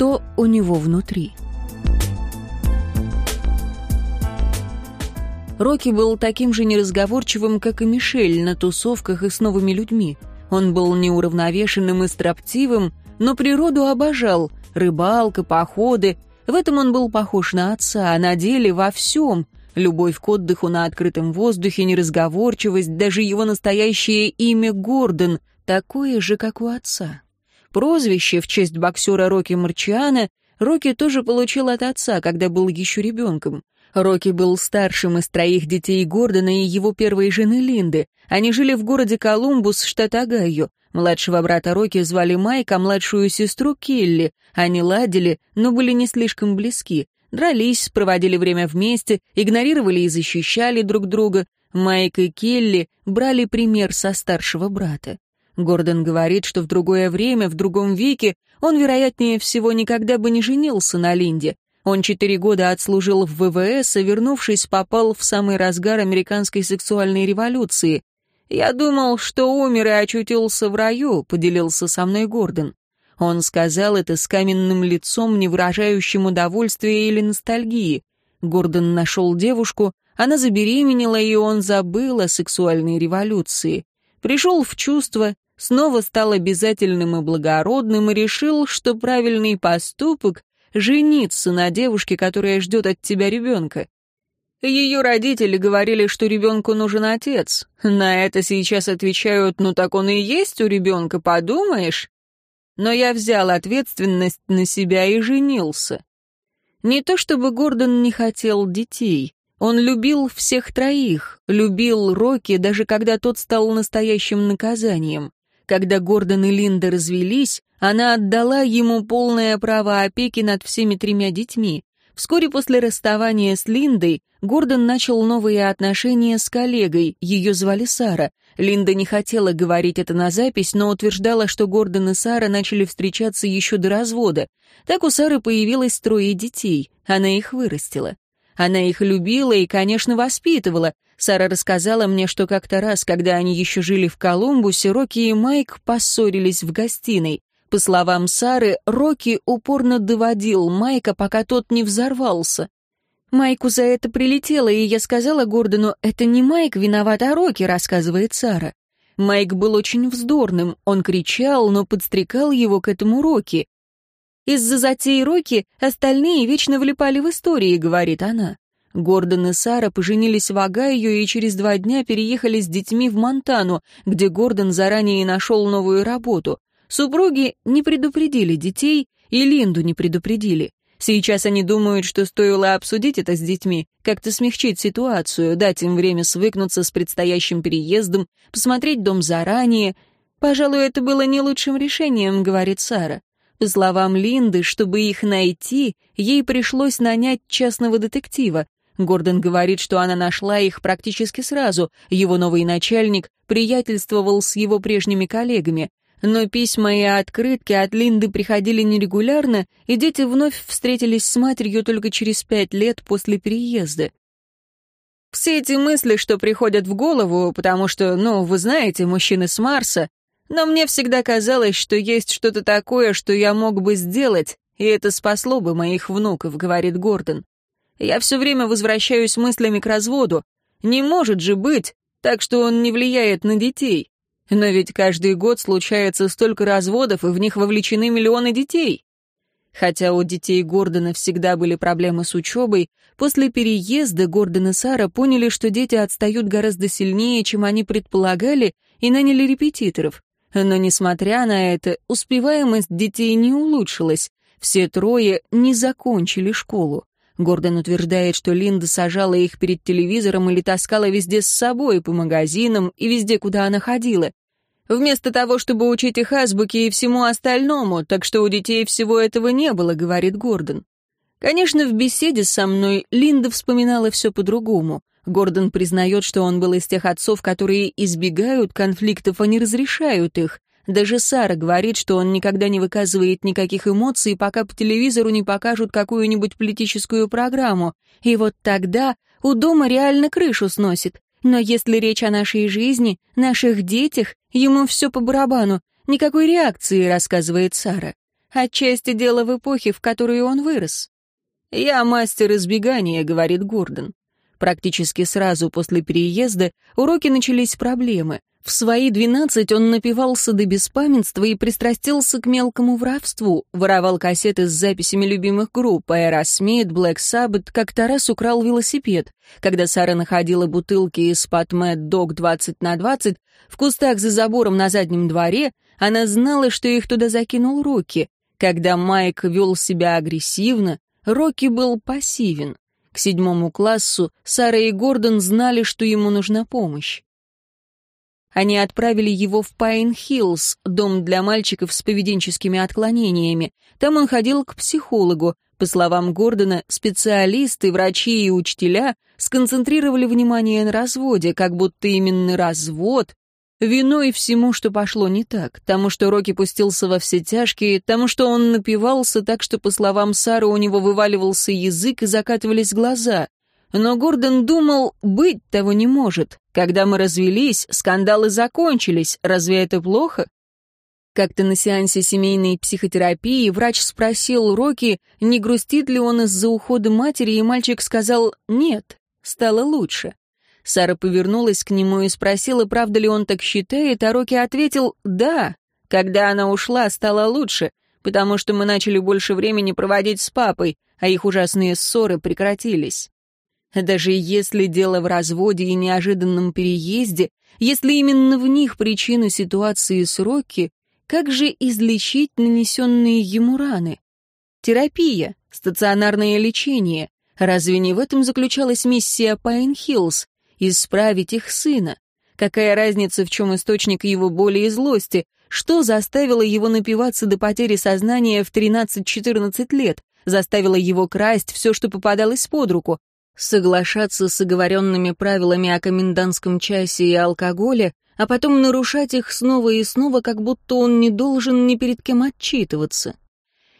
что у него внутри. Рокки был таким же неразговорчивым, как и Мишель на тусовках и с новыми людьми. Он был неуравновешенным и строптивым, но природу обожал. Рыбалка, походы. В этом он был похож на отца, а на деле во всем. Любовь к отдыху на открытом воздухе, неразговорчивость, даже его настоящее имя Гордон, такое же, как у отца. Прозвище в честь боксера Рокки Марчиана Рокки тоже получил от отца, когда был еще ребенком. Рокки был старшим из троих детей Гордона и его первой жены Линды. Они жили в городе Колумбус, штат Огайо. Младшего брата Рокки звали Майк, а младшую сестру Келли. Они ладили, но были не слишком близки. Дрались, проводили время вместе, игнорировали и защищали друг друга. Майк и Келли брали пример со старшего брата. Гордон говорит, что в другое время, в другом веке, он, вероятнее всего, никогда бы не женился на Линде. Он четыре года отслужил в ВВС, и, вернувшись, попал в самый разгар американской сексуальной революции. «Я думал, что умер и очутился в раю», — поделился со мной Гордон. Он сказал это с каменным лицом, не выражающим удовольствия или ностальгии. Гордон нашел девушку, она забеременела, и он забыл о сексуальной революции. Пришел в чувство, снова стал обязательным и благородным и решил, что правильный поступок жениться на девушке, которая ждет от тебя ребенка. Ее родители говорили, что ребенку нужен отец. На это сейчас отвечают, ну так он и есть у ребенка, подумаешь. Но я взял ответственность на себя и женился. Не то чтобы Гордон не хотел детей. Он любил всех троих, любил Рокки, даже когда тот стал настоящим наказанием. Когда Гордон и Линда развелись, она отдала ему полное право опеки над всеми тремя детьми. Вскоре после расставания с Линдой Гордон начал новые отношения с коллегой, ее звали Сара. Линда не хотела говорить это на запись, но утверждала, что Гордон и Сара начали встречаться еще до развода. Так у Сары появилось трое детей, она их вырастила. Она их любила и, конечно, воспитывала. Сара рассказала мне, что как-то раз, когда они еще жили в Колумбусе, Рокки и Майк поссорились в гостиной. По словам Сары, Рокки упорно доводил Майка, пока тот не взорвался. Майку за это прилетело, и я сказала Гордону, «Это не Майк виноват, а Рокки», — рассказывает Сара. Майк был очень вздорным, он кричал, но подстрекал его к этому Рокки. Из-за затеи Рокки остальные вечно влипали в истории, говорит она. Гордон и Сара поженились в Огайо и через два дня переехали с детьми в Монтану, где Гордон заранее нашел новую работу. Супруги не предупредили детей, и Линду не предупредили. Сейчас они думают, что стоило обсудить это с детьми, как-то смягчить ситуацию, дать им время свыкнуться с предстоящим переездом, посмотреть дом заранее. «Пожалуй, это было не лучшим решением», — говорит Сара. По словам Линды, чтобы их найти, ей пришлось нанять частного детектива. Гордон говорит, что она нашла их практически сразу. Его новый начальник приятельствовал с его прежними коллегами. Но письма и открытки от Линды приходили нерегулярно, и дети вновь встретились с матерью только через пять лет после переезда. Все эти мысли, что приходят в голову, потому что, ну, вы знаете, мужчины с Марса, но мне всегда казалось, что есть что-то такое, что я мог бы сделать, и это спасло бы моих внуков, говорит Гордон. Я все время возвращаюсь мыслями к разводу. Не может же быть, так что он не влияет на детей. Но ведь каждый год случается столько разводов, и в них вовлечены миллионы детей. Хотя у детей Гордона всегда были проблемы с учебой, после переезда Гордон и Сара поняли, что дети отстают гораздо сильнее, чем они предполагали, и наняли репетиторов. Но, несмотря на это, успеваемость детей не улучшилась. Все трое не закончили школу. Гордон утверждает, что Линда сажала их перед телевизором или таскала везде с собой, по магазинам и везде, куда она ходила. Вместо того, чтобы учить их азбуке и всему остальному, так что у детей всего этого не было, говорит Гордон. Конечно, в беседе со мной Линда вспоминала все по-другому. Гордон признает, что он был из тех отцов, которые избегают конфликтов, а не разрешают их. Даже Сара говорит, что он никогда не выказывает никаких эмоций, пока по телевизору не покажут какую-нибудь политическую программу. И вот тогда у дома реально крышу сносит. Но если речь о нашей жизни, наших детях, ему все по барабану. Никакой реакции, рассказывает Сара. Отчасти дело в эпохе, в которую он вырос. «Я мастер избегания», — говорит Гордон. Практически сразу после переезда уроки начались проблемы. В свои двенадцать он напивался до беспамятства и пристрастился к мелкому воровству, воровал кассеты с записями любимых групп Aerosmith, Black Sabbath, как Тарас украл велосипед. Когда Сара находила бутылки из-под Mad Dog 20 на 20 в кустах за забором на заднем дворе, она знала, что их туда закинул Рокки. Когда Майк вел себя агрессивно, Рокки был пассивен. К седьмому классу Сара и Гордон знали, что ему нужна помощь. Они отправили его в Пайн-Хиллз, дом для мальчиков с поведенческими отклонениями. Там он ходил к психологу. По словам Гордона, специалисты, врачи и учителя сконцентрировали внимание на разводе, как будто именно развод виной всему, что пошло не так, тому, что Рокки пустился во все тяжкие, тому, что он напивался так, что, по словам Сары, у него вываливался язык и закатывались глаза. Но Гордон думал, быть того не может. Когда мы развелись, скандалы закончились. Разве это плохо? Как-то на сеансе семейной психотерапии врач спросил Рокки, не грустит ли он из-за ухода матери, и мальчик сказал «нет, стало лучше». Сара повернулась к нему и спросила, правда ли он так считает, а Рокки ответил «да». Когда она ушла, стало лучше, потому что мы начали больше времени проводить с папой, а их ужасные ссоры прекратились. Даже если дело в разводе и неожиданном переезде, если именно в них причина ситуации с Рокки, как же излечить нанесенные ему раны? Терапия, стационарное лечение. Разве не в этом заключалась миссия Пайн-Хиллз? Исправить их сына? Какая разница, в чем источник его боли и злости? Что заставило его напиваться до потери сознания в 13-14 лет? Заставило его красть все, что попадалось под руку? Соглашаться с оговоренными правилами о комендантском часе и алкоголе, а потом нарушать их снова и снова, как будто он не должен ни перед кем отчитываться.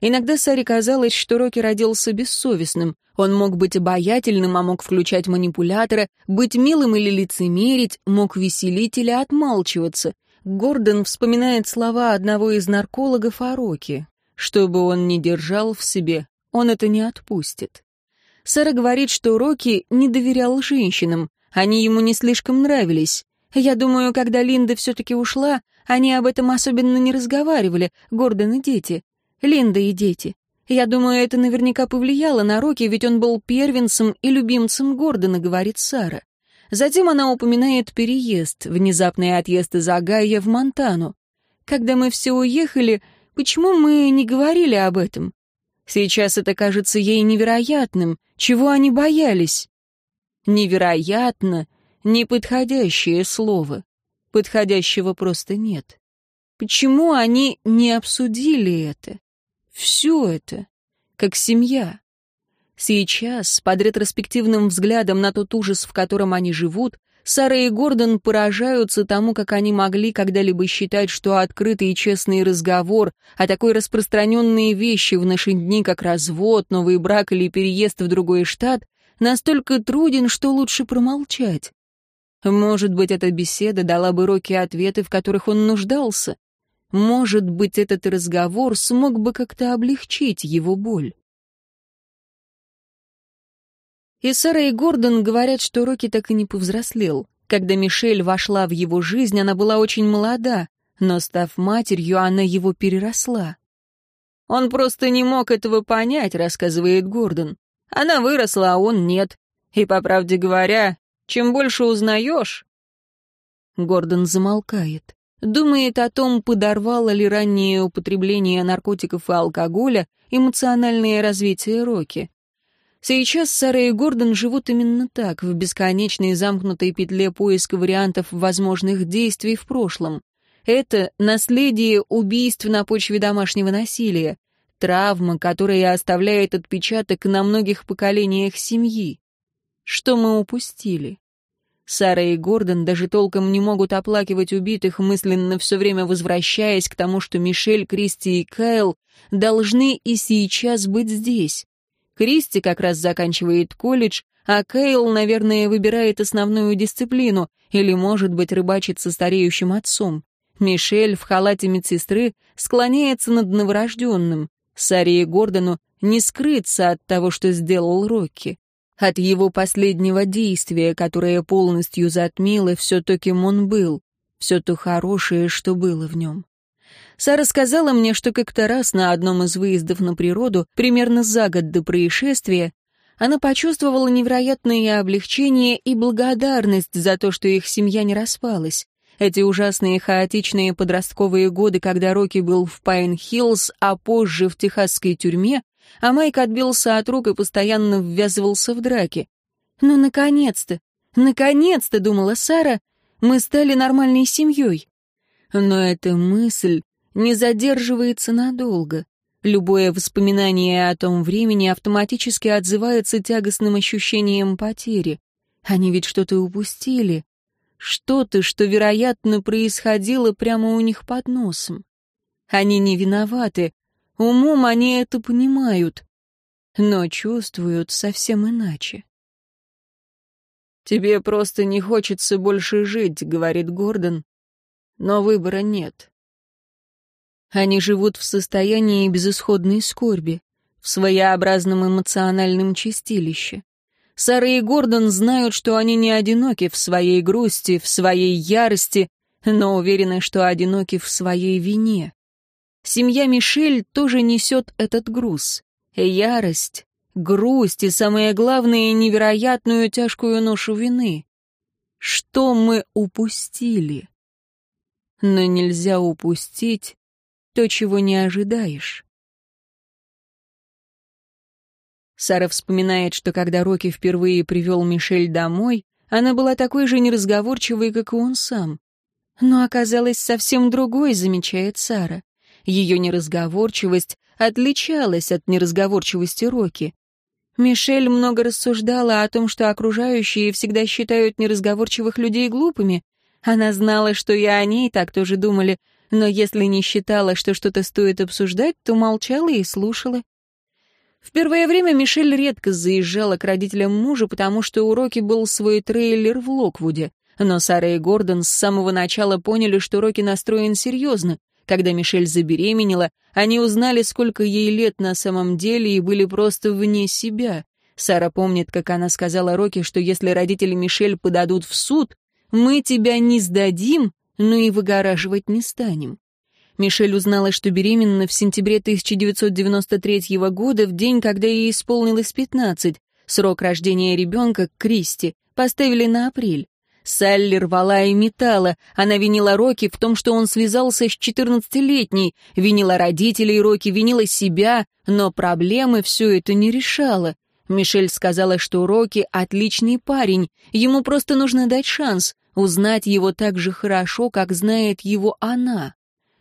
Иногда Саре казалось, что Рокки родился бессовестным. Он мог быть обаятельным, а мог включать манипулятора, быть милым или лицемерить, мог веселить или отмалчиваться. Гордон вспоминает слова одного из наркологов о Рокки. Что бы он ни держал в себе, он это не отпустит. Сара говорит, что Рокки не доверял женщинам, они ему не слишком нравились. Я думаю, когда Линда все-таки ушла, они об этом особенно не разговаривали, Гордон и дети. Линда и дети. Я думаю, это наверняка повлияло на Рокки, ведь он был первенцем и любимцем Гордона, говорит Сара. Затем она упоминает переезд, внезапный отъезд из Агая в Монтану. Когда мы все уехали, почему мы не говорили об этом? Сейчас это кажется ей невероятным. Чего они боялись? Невероятно — неподходящее слово. Подходящего просто нет. Почему они не обсудили это? Все это, как семья. Сейчас, под ретроспективным взглядом на тот ужас, в котором они живут, Сара и Гордон поражаются тому, как они могли когда-либо считать, что открытый и честный разговор о такой распространенной вещи в наши дни, как развод, новый брак или переезд в другой штат, настолько труден, что лучше промолчать. Может быть, эта беседа дала бы Рокки ответы, в которых он нуждался. Может быть, этот разговор смог бы как-то облегчить его боль. И Сара и Гордон говорят, что Рокки так и не повзрослел. Когда Мишель вошла в его жизнь, она была очень молода, но, став матерью, она его переросла. «Он просто не мог этого понять», — рассказывает Гордон. «Она выросла, а он нет. И, по правде говоря, чем больше узнаешь...» Гордон замолкает. Думает о том, подорвало ли раннее употребление наркотиков и алкоголя эмоциональное развитие Рокки. Сейчас Сара и Гордон живут именно так, в бесконечной замкнутой петле поиска вариантов возможных действий в прошлом. Это наследие убийств на почве домашнего насилия, травма, которая оставляет отпечаток на многих поколениях семьи. Что мы упустили? Сара и Гордон даже толком не могут оплакивать убитых, мысленно все время возвращаясь к тому, что Мишель, Кристи и Кайл должны и сейчас быть здесь. Кристи как раз заканчивает колледж, а Кейл, наверное, выбирает основную дисциплину или, может быть, рыбачит со стареющим отцом. Мишель в халате медсестры склоняется над новорожденным. Саре и Гордону не скрыться от того, что сделал Рокки. От его последнего действия, которое полностью затмило все то, кем он был, все то хорошее, что было в нем. Сара сказала мне, что как-то раз на одном из выездов на природу, примерно за год до происшествия, она почувствовала невероятное облегчение и благодарность за то, что их семья не распалась. Эти ужасные хаотичные подростковые годы, когда Рокки был в Пайн-Хиллз, а позже в техасской тюрьме, а Майк отбился от рук и постоянно ввязывался в драки. «Ну, наконец-то! Наконец-то!» — думала Сара. «Мы стали нормальной семьей». Но эта мысль не задерживается надолго. Любое воспоминание о том времени автоматически отзывается тягостным ощущением потери. Они ведь что-то упустили. Что-то, что, вероятно, происходило прямо у них под носом. Они не виноваты. Умом они это понимают, но чувствуют совсем иначе. «Тебе просто не хочется больше жить», — говорит Гордон, — «но выбора нет». Они живут в состоянии безысходной скорби, в своеобразном эмоциональном чистилище. Сара и Гордон знают, что они не одиноки в своей грусти, в своей ярости, но уверены, что одиноки в своей вине. Семья Мишель тоже несет этот груз. Ярость, грусть и, самое главное, невероятную тяжкую ношу вины. Что мы упустили? Но нельзя упустить то, чего не ожидаешь. Сара вспоминает, что когда Рокки впервые привел Мишель домой, она была такой же неразговорчивой, как и он сам. Но оказалась совсем другой, замечает Сара. Ее неразговорчивость отличалась от неразговорчивости Рокки. Мишель много рассуждала о том, что окружающие всегда считают неразговорчивых людей глупыми. Она знала, что и они так тоже думали, но если не считала, что что-то стоит обсуждать, то молчала и слушала. В первое время Мишель редко заезжала к родителям мужа, потому что у Рокки был свой трейлер в Локвуде. Но Сара и Гордон с самого начала поняли, что Рокки настроен серьезно. Когда Мишель забеременела, они узнали, сколько ей лет на самом деле и были просто вне себя. Сара помнит, как она сказала Рокки, что если родители Мишель подадут в суд, мы тебя не сдадим, но и выгораживать не станем. Мишель узнала, что беременна в сентябре 1993 года, в день, когда ей исполнилось 15. Срок рождения ребенка, Кристи, поставили на апрель. Салли рвала и метала. Она винила Рокки в том, что он связался с 14-летней, винила родителей Рокки, винила себя, но проблемы все это не решало. Мишель сказала, что Рокки — отличный парень, ему просто нужно дать шанс, узнать его так же хорошо, как знает его она.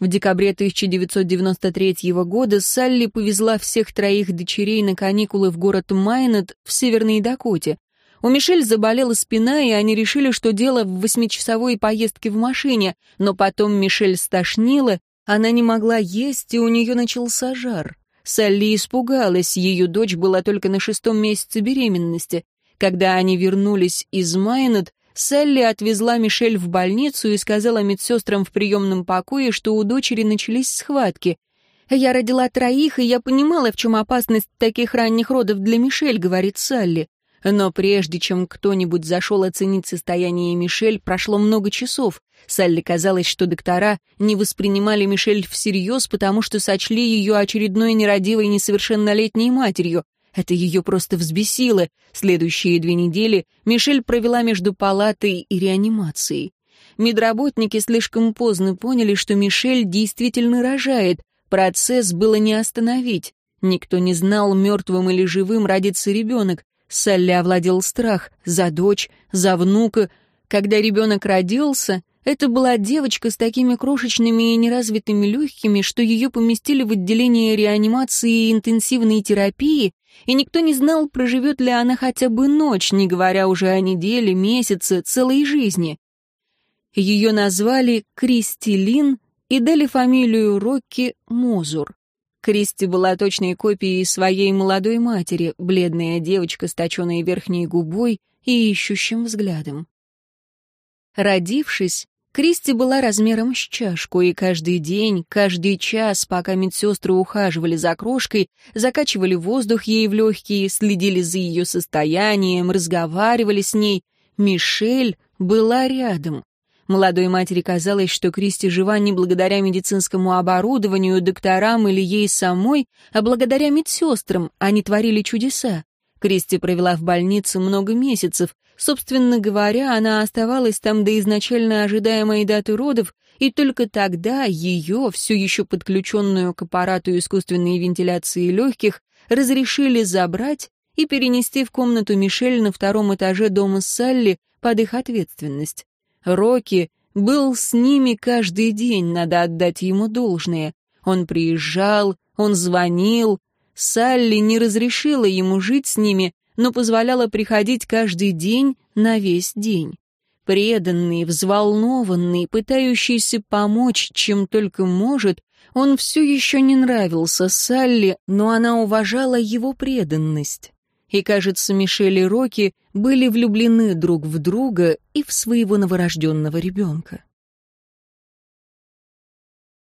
В декабре 1993 года Салли повезла всех троих дочерей на каникулы в город Майнет в Северной Дакоте. У Мишель заболела спина, и они решили, что дело в восьмичасовой поездке в машине, но потом Мишель стошнила, она не могла есть, и у нее начался жар. Салли испугалась, ее дочь была только на шестом месяце беременности. Когда они вернулись из Майнет, Салли отвезла Мишель в больницу и сказала медсестрам в приемном покое, что у дочери начались схватки. «Я родила троих, и я понимала, в чем опасность таких ранних родов для Мишель», — говорит Салли. Но прежде чем кто-нибудь зашел оценить состояние Мишель, прошло много часов. Салли казалось, что доктора не воспринимали Мишель всерьез, потому что сочли ее очередной нерадивой несовершеннолетней матерью. Это ее просто взбесило. Следующие две недели Мишель провела между палатой и реанимацией. Медработники слишком поздно поняли, что Мишель действительно рожает. Процесс было не остановить. Никто не знал, мертвым или живым родится ребенок. Салли овладел страх за дочь, за внука. Когда ребенок родился, это была девочка с такими крошечными и неразвитыми легкими, что ее поместили в отделение реанимации и интенсивной терапии, и никто не знал, проживет ли она хотя бы ночь, не говоря уже о неделе, месяце, целой жизни. Ее назвали Кристи Лин и дали фамилию Рокки Мозур. Кристи была точной копией своей молодой матери, бледная девочка с точенной верхней губой и ищущим взглядом. Родившись, Кристи была размером с чашку, и каждый день, каждый час, пока медсестры ухаживали за крошкой, закачивали воздух ей в легкие, следили за ее состоянием, разговаривали с ней, Мишель была рядом. Молодой матери казалось, что Кристи жива не благодаря медицинскому оборудованию, докторам или ей самой, а благодаря медсестрам, они творили чудеса. Кристи провела в больнице много месяцев, Собственно говоря, она оставалась там до изначально ожидаемой даты родов, и только тогда ее, все еще подключенную к аппарату искусственной вентиляции легких, разрешили забрать и перенести в комнату Мишель на втором этаже дома Салли под их ответственность. Рокки был с ними каждый день, надо отдать ему должное. Он приезжал, он звонил. Салли не разрешила ему жить с ними, но позволяла приходить каждый день на весь день. Преданный, взволнованный, пытающийся помочь, чем только может, он все еще не нравился Салли, но она уважала его преданность. И, кажется, Мишель и Рокки были влюблены друг в друга и в своего новорожденного ребенка.